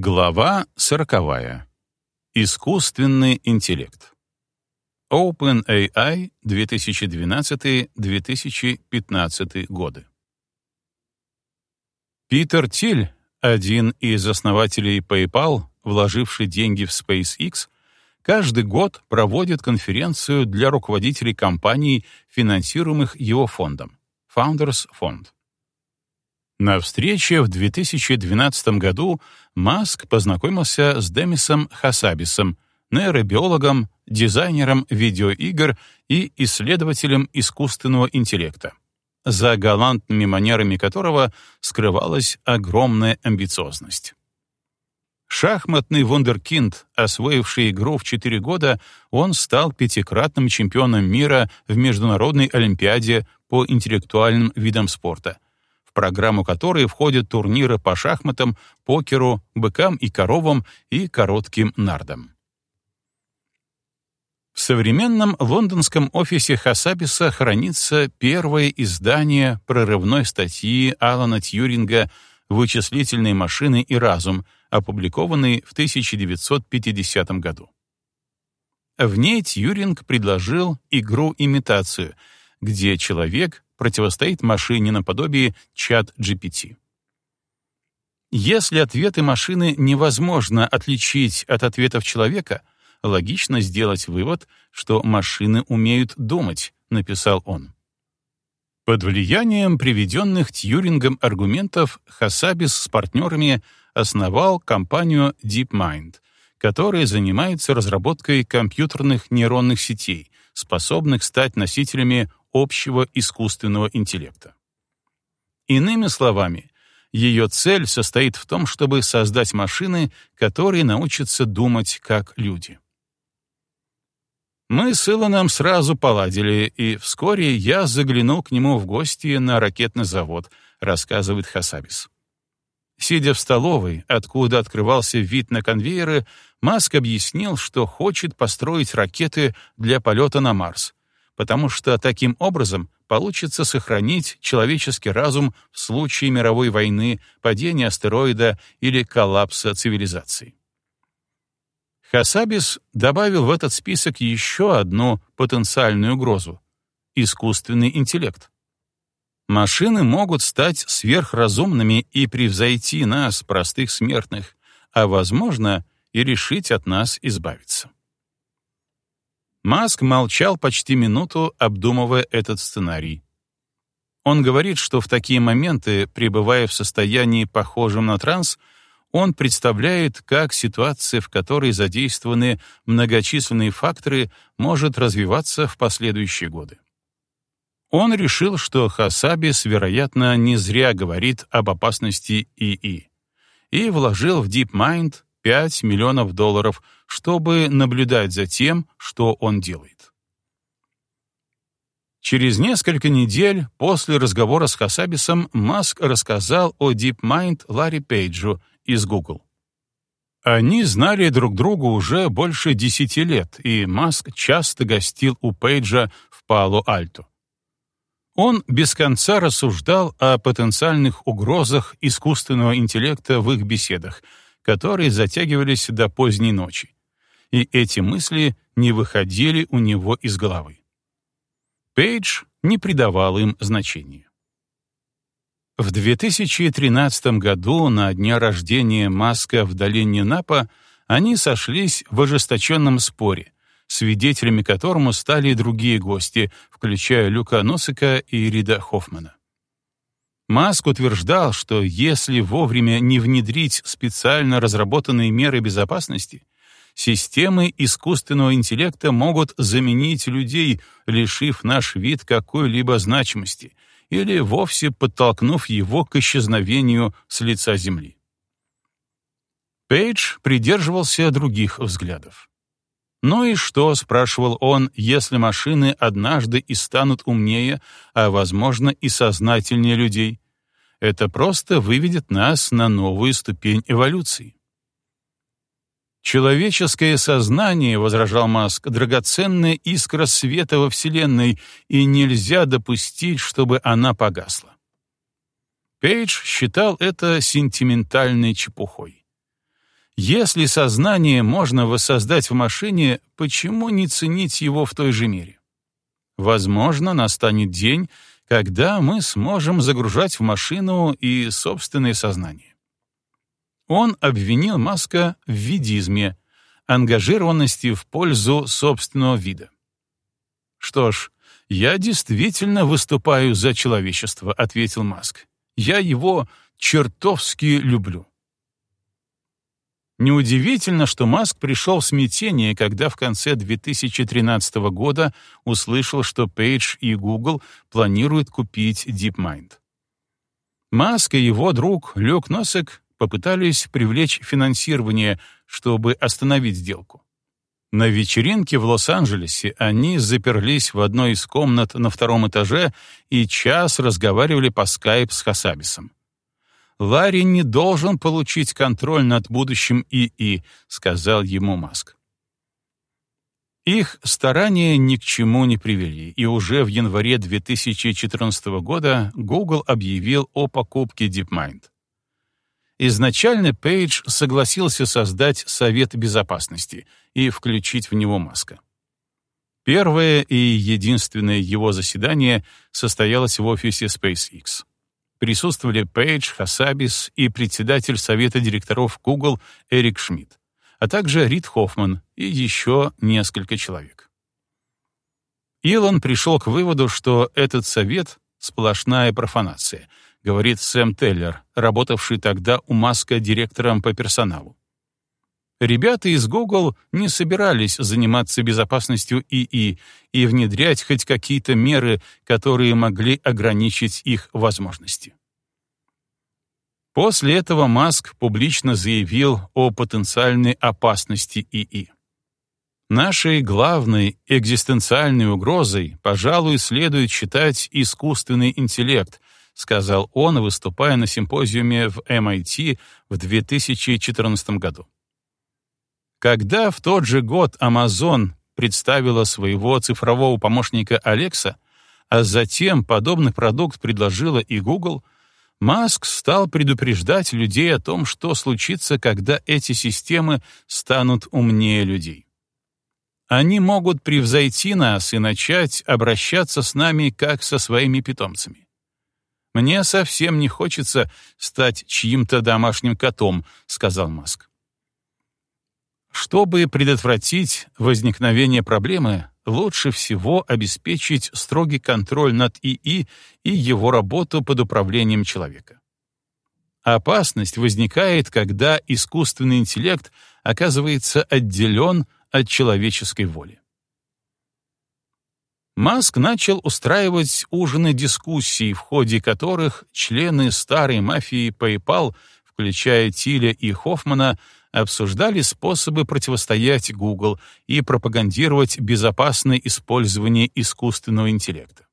Глава сороковая. Искусственный интеллект. OpenAI 2012-2015 годы. Питер Тиль, один из основателей PayPal, вложивший деньги в SpaceX, каждый год проводит конференцию для руководителей компаний, финансируемых его фондом Founders Fund. На встрече в 2012 году Маск познакомился с Демисом Хасабисом, нейробиологом, дизайнером видеоигр и исследователем искусственного интеллекта, за галантными манерами которого скрывалась огромная амбициозность. Шахматный вундеркинд, освоивший игру в 4 года, он стал пятикратным чемпионом мира в Международной олимпиаде по интеллектуальным видам спорта — программу которой входят турниры по шахматам, покеру, быкам и коровам и коротким нардам. В современном лондонском офисе Хасабиса хранится первое издание прорывной статьи Алана Тьюринга «Вычислительные машины и разум», опубликованной в 1950 году. В ней Тьюринг предложил игру-имитацию, где человек противостоит машине наподобие чат GPT. Если ответы машины невозможно отличить от ответов человека, логично сделать вывод, что машины умеют думать, написал он. Под влиянием приведенных Тьюрингом аргументов Хасабис с партнерами основал компанию DeepMind, которая занимается разработкой компьютерных нейронных сетей, способных стать носителями общего искусственного интеллекта. Иными словами, ее цель состоит в том, чтобы создать машины, которые научатся думать как люди. Мы с Илоном сразу поладили, и вскоре я заглянул к нему в гости на ракетный завод, рассказывает Хасабис. Сидя в столовой, откуда открывался вид на конвейеры, Маск объяснил, что хочет построить ракеты для полета на Марс, потому что таким образом получится сохранить человеческий разум в случае мировой войны, падения астероида или коллапса цивилизации. Хасабис добавил в этот список еще одну потенциальную угрозу — искусственный интеллект. Машины могут стать сверхразумными и превзойти нас, простых смертных, а, возможно, и решить от нас избавиться. Маск молчал почти минуту, обдумывая этот сценарий. Он говорит, что в такие моменты, пребывая в состоянии похожем на транс, он представляет, как ситуация, в которой задействованы многочисленные факторы, может развиваться в последующие годы. Он решил, что Хасабис, вероятно, не зря говорит об опасности ИИ, и вложил в DeepMind 5 миллионов долларов, чтобы наблюдать за тем, что он делает. Через несколько недель после разговора с Хасабисом Маск рассказал о DeepMind Ларри Пейджу из Google. Они знали друг друга уже больше десяти лет, и Маск часто гостил у Пейджа в Пало-Альто. Он без конца рассуждал о потенциальных угрозах искусственного интеллекта в их беседах — которые затягивались до поздней ночи, и эти мысли не выходили у него из головы. Пейдж не придавал им значения. В 2013 году на дне рождения Маска в долине Напа они сошлись в ожесточенном споре, свидетелями которому стали другие гости, включая Люка Носика и Рида Хоффмана. Маск утверждал, что если вовремя не внедрить специально разработанные меры безопасности, системы искусственного интеллекта могут заменить людей, лишив наш вид какой-либо значимости или вовсе подтолкнув его к исчезновению с лица Земли. Пейдж придерживался других взглядов. «Ну и что?» — спрашивал он, «если машины однажды и станут умнее, а, возможно, и сознательнее людей? Это просто выведет нас на новую ступень эволюции». «Человеческое сознание, — возражал Маск, — драгоценная искра света во Вселенной, и нельзя допустить, чтобы она погасла». Пейдж считал это сентиментальной чепухой. Если сознание можно воссоздать в машине, почему не ценить его в той же мере? Возможно, настанет день, когда мы сможем загружать в машину и собственное сознание. Он обвинил Маска в видизме, ангажированности в пользу собственного вида. «Что ж, я действительно выступаю за человечество», — ответил Маск. «Я его чертовски люблю». Неудивительно, что Маск пришел в смятение, когда в конце 2013 года услышал, что Пейдж и Google планируют купить DeepMind. Маск и его друг Люк Носек попытались привлечь финансирование, чтобы остановить сделку. На вечеринке в Лос-Анджелесе они заперлись в одной из комнат на втором этаже и час разговаривали по скайп с Хасабисом. Ларри не должен получить контроль над будущим ИИ, сказал ему Маск. Их старания ни к чему не привели, и уже в январе 2014 года Google объявил о покупке DeepMind. Изначально Пейдж согласился создать Совет Безопасности и включить в него Маска. Первое и единственное его заседание состоялось в офисе SpaceX присутствовали Пейдж, Хасабис и председатель совета директоров Google Эрик Шмидт, а также Рид Хоффман и еще несколько человек. Илон пришел к выводу, что этот совет — сплошная профанация, говорит Сэм Теллер, работавший тогда у Маска директором по персоналу. Ребята из Google не собирались заниматься безопасностью ИИ и внедрять хоть какие-то меры, которые могли ограничить их возможности. После этого Маск публично заявил о потенциальной опасности ИИ. Нашей главной экзистенциальной угрозой, пожалуй, следует считать искусственный интеллект, сказал он, выступая на симпозиуме в MIT в 2014 году. Когда в тот же год Amazon представила своего цифрового помощника Alexa, а затем подобный продукт предложила и Google, Маск стал предупреждать людей о том, что случится, когда эти системы станут умнее людей. Они могут превзойти нас и начать обращаться с нами как со своими питомцами. «Мне совсем не хочется стать чьим-то домашним котом», — сказал Маск. Чтобы предотвратить возникновение проблемы, лучше всего обеспечить строгий контроль над ИИ и его работу под управлением человека. Опасность возникает, когда искусственный интеллект оказывается отделен от человеческой воли. Маск начал устраивать ужины дискуссий, в ходе которых члены старой мафии PayPal, включая Тиля и Хоффмана, обсуждали способы противостоять Google и пропагандировать безопасное использование искусственного интеллекта.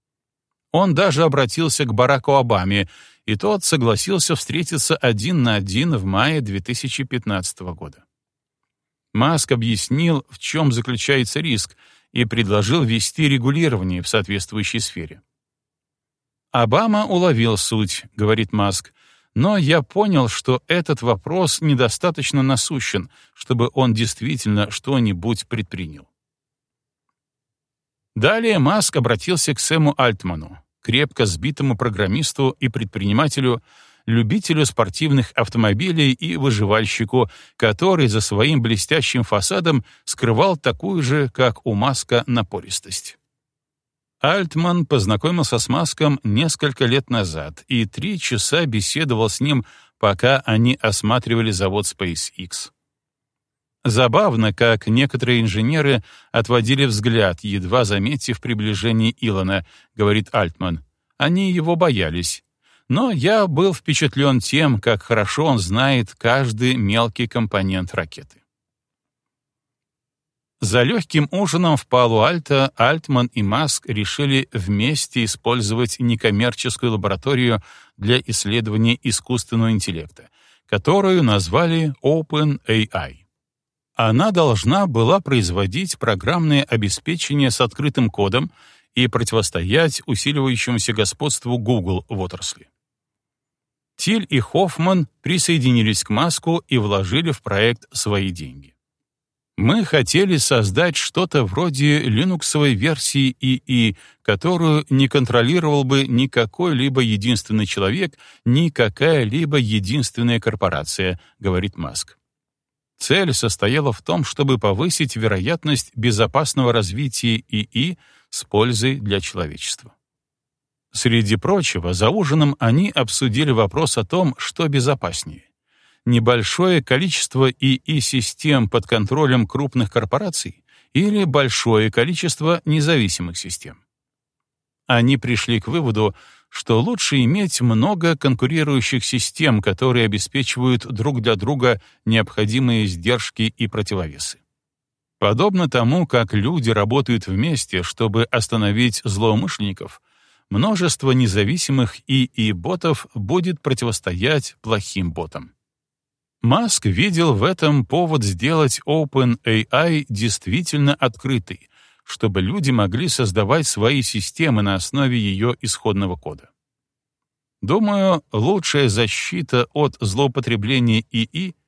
Он даже обратился к Бараку Обаме, и тот согласился встретиться один на один в мае 2015 года. Маск объяснил, в чем заключается риск, и предложил ввести регулирование в соответствующей сфере. Обама уловил суть, говорит Маск, но я понял, что этот вопрос недостаточно насущен, чтобы он действительно что-нибудь предпринял. Далее Маск обратился к Сэму Альтману, крепко сбитому программисту и предпринимателю, любителю спортивных автомобилей и выживальщику, который за своим блестящим фасадом скрывал такую же, как у Маска, напористость. Альтман познакомился с Маском несколько лет назад и три часа беседовал с ним, пока они осматривали завод SpaceX. Забавно, как некоторые инженеры отводили взгляд, едва заметив приближение Илона, говорит Альтман. Они его боялись. Но я был впечатлен тем, как хорошо он знает каждый мелкий компонент ракеты. За легким ужином в Палу-Альто Альтман и Маск решили вместе использовать некоммерческую лабораторию для исследования искусственного интеллекта, которую назвали OpenAI. Она должна была производить программное обеспечение с открытым кодом и противостоять усиливающемуся господству Google в отрасли. Тиль и Хоффман присоединились к Маску и вложили в проект свои деньги. Мы хотели создать что-то вроде линуксовой версии ИИ, которую не контролировал бы ни какой-либо единственный человек, ни какая-либо единственная корпорация, говорит Маск. Цель состояла в том, чтобы повысить вероятность безопасного развития ИИ с пользой для человечества. Среди прочего, за ужином они обсудили вопрос о том, что безопаснее небольшое количество ИИ-систем под контролем крупных корпораций или большое количество независимых систем. Они пришли к выводу, что лучше иметь много конкурирующих систем, которые обеспечивают друг для друга необходимые сдержки и противовесы. Подобно тому, как люди работают вместе, чтобы остановить злоумышленников, множество независимых ИИ-ботов будет противостоять плохим ботам. Маск видел в этом повод сделать OpenAI действительно открытой, чтобы люди могли создавать свои системы на основе ее исходного кода. Думаю, лучшая защита от злоупотребления ИИ —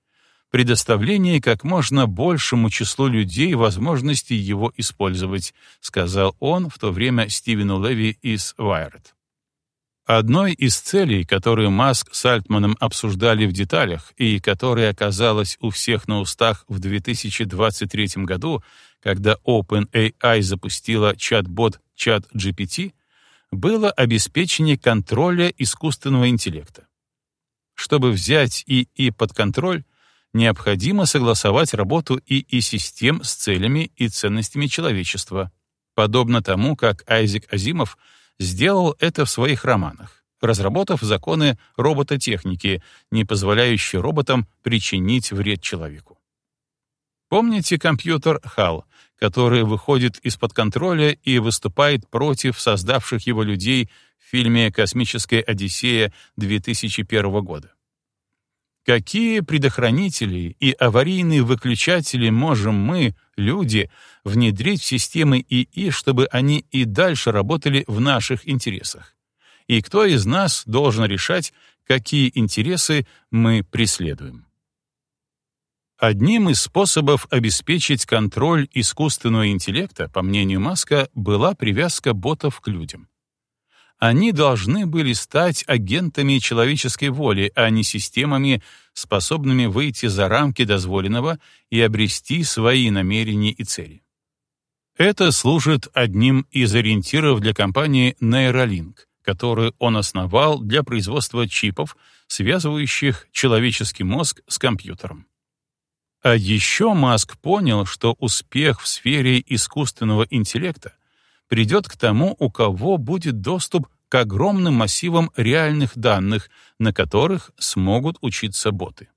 предоставление как можно большему числу людей возможности его использовать, сказал он в то время Стивену Леви из Wired. Одной из целей, которую Маск с Альтманом обсуждали в деталях и которая оказалась у всех на устах в 2023 году, когда OpenAI запустила чат-бот ChatGPT, было обеспечение контроля искусственного интеллекта. Чтобы взять ИИ под контроль, необходимо согласовать работу ИИ-систем с целями и ценностями человечества, подобно тому, как Айзек Азимов — сделал это в своих романах, разработав законы робототехники, не позволяющие роботам причинить вред человеку. Помните компьютер HAL, который выходит из-под контроля и выступает против создавших его людей в фильме «Космическая Одиссея» 2001 года? Какие предохранители и аварийные выключатели можем мы, люди, внедрить в системы ИИ, чтобы они и дальше работали в наших интересах? И кто из нас должен решать, какие интересы мы преследуем? Одним из способов обеспечить контроль искусственного интеллекта, по мнению Маска, была привязка ботов к людям. Они должны были стать агентами человеческой воли, а не системами, способными выйти за рамки дозволенного и обрести свои намерения и цели. Это служит одним из ориентиров для компании Neuralink, которую он основал для производства чипов, связывающих человеческий мозг с компьютером. А еще Маск понял, что успех в сфере искусственного интеллекта придет к тому, у кого будет доступ к огромным массивам реальных данных, на которых смогут учиться боты.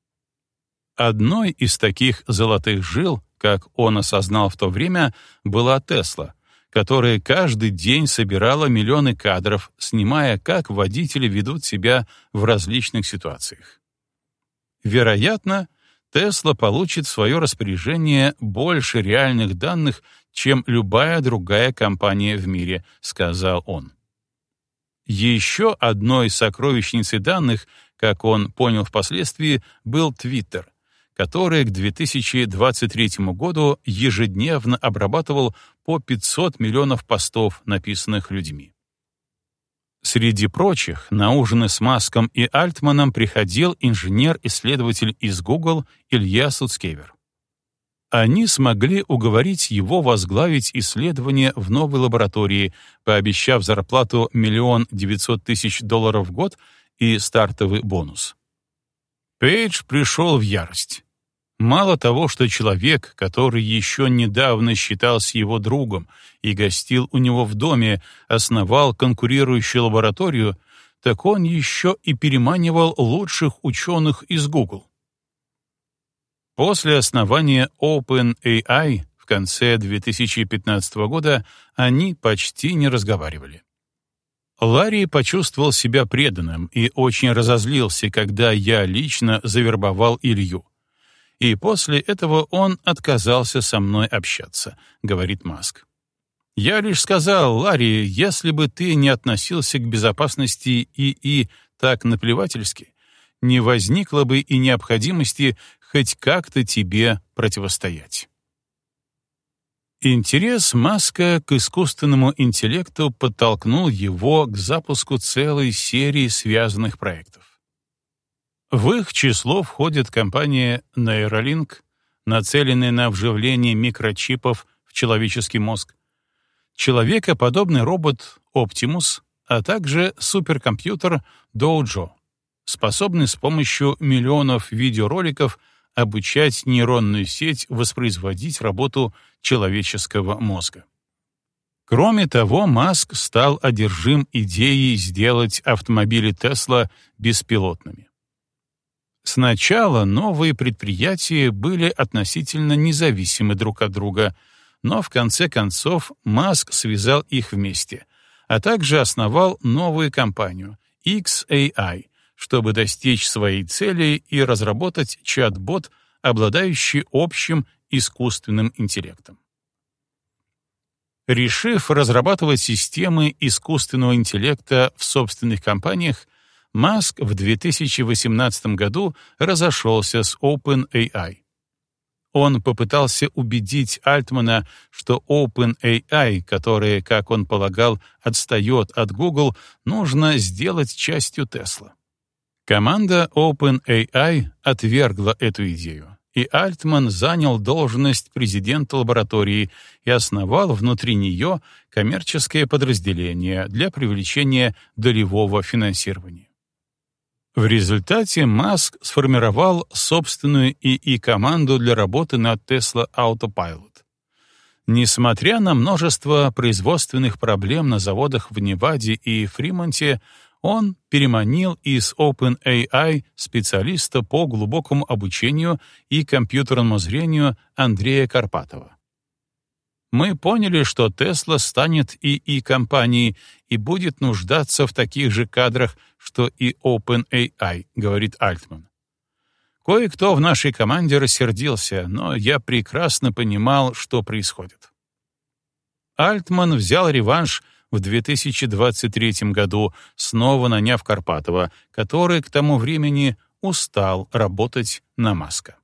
Одной из таких золотых жил, как он осознал в то время, была Тесла, которая каждый день собирала миллионы кадров, снимая, как водители ведут себя в различных ситуациях. Вероятно, Тесла получит в свое распоряжение больше реальных данных, чем любая другая компания в мире, сказал он. Еще одной сокровищницей данных, как он понял впоследствии, был Твиттер, который к 2023 году ежедневно обрабатывал по 500 миллионов постов, написанных людьми. Среди прочих, на ужины с Маском и Альтманом приходил инженер-исследователь из Google Илья Суцкевер. Они смогли уговорить его возглавить исследование в новой лаборатории, пообещав зарплату миллион девятьсот тысяч долларов в год и стартовый бонус. Пейдж пришел в ярость. Мало того, что человек, который еще недавно считался его другом и гостил у него в доме, основал конкурирующую лабораторию, так он еще и переманивал лучших ученых из Google. После основания OpenAI в конце 2015 года они почти не разговаривали. Ларри почувствовал себя преданным и очень разозлился, когда я лично завербовал Илью и после этого он отказался со мной общаться, говорит Маск. Я лишь сказал, Ларри, если бы ты не относился к безопасности ИИ так наплевательски, не возникло бы и необходимости хоть как-то тебе противостоять. Интерес Маска к искусственному интеллекту подтолкнул его к запуску целой серии связанных проектов. В их число входит компания Neuralink, нацеленная на вживление микрочипов в человеческий мозг, человекоподобный робот Optimus, а также суперкомпьютер Dojo, способный с помощью миллионов видеороликов обучать нейронную сеть воспроизводить работу человеческого мозга. Кроме того, Маск стал одержим идеей сделать автомобили Тесла беспилотными. Сначала новые предприятия были относительно независимы друг от друга, но в конце концов Маск связал их вместе, а также основал новую компанию XAI, чтобы достичь своей цели и разработать чат-бот, обладающий общим искусственным интеллектом. Решив разрабатывать системы искусственного интеллекта в собственных компаниях, Маск в 2018 году разошелся с OpenAI. Он попытался убедить Альтмана, что OpenAI, которая, как он полагал, отстает от Google, нужно сделать частью Tesla. Команда OpenAI отвергла эту идею, и Альтман занял должность президента лаборатории и основал внутри нее коммерческое подразделение для привлечения долевого финансирования. В результате Маск сформировал собственную ИИ-команду для работы над Tesla Autopilot. Несмотря на множество производственных проблем на заводах в Неваде и Фримонте, он переманил из OpenAI специалиста по глубокому обучению и компьютерному зрению Андрея Карпатова. Мы поняли, что Tesla станет ИИ-компанией и будет нуждаться в таких же кадрах, что и OpenAI, говорит Альтман. Кое-кто в нашей команде рассердился, но я прекрасно понимал, что происходит. Альтман взял реванш в 2023 году, снова наняв Карпатова, который к тому времени устал работать на Маска.